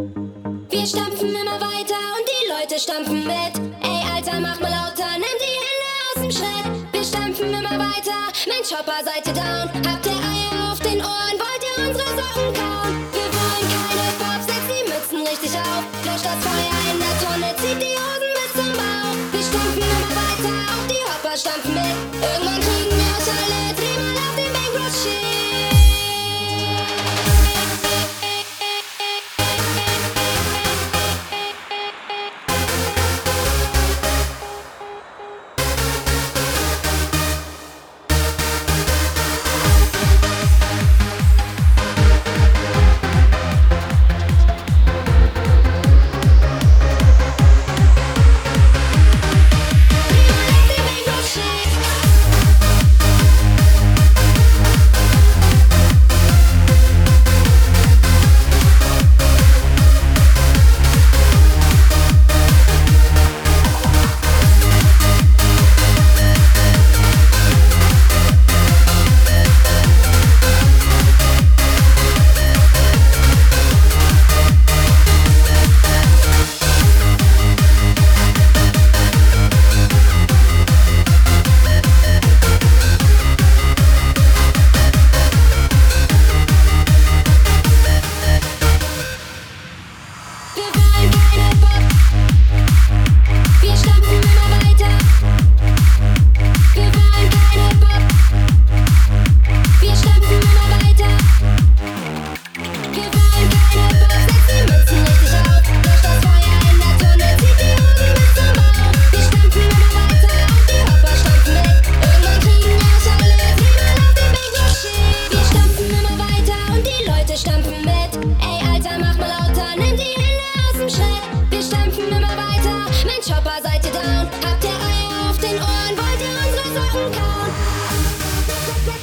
Wir stampfen immer weiter und die Leute stampfen mit. Ey, Alter, mach mal lauter, nimm die Hände aus dem Schritt. Wir stampfen immer weiter, mein Chopper, seid ihr down? Habt ihr Eier auf den Ohren, wollt ihr unsere Socken kauen? Wir wollen keine Pops, setzt die Mützen richtig auf. Löscht das Feuer in der Tonne, zieht die Hosen bis zum Bauch. Wir stampfen immer weiter, auch die Hopper stampfen mit. Irgendwann kriegen wir euch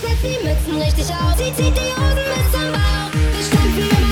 Setz die Mützen richtig auf. Sie zieht die Hosen bis zum Bauch. Wir stampfen